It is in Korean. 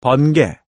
번개.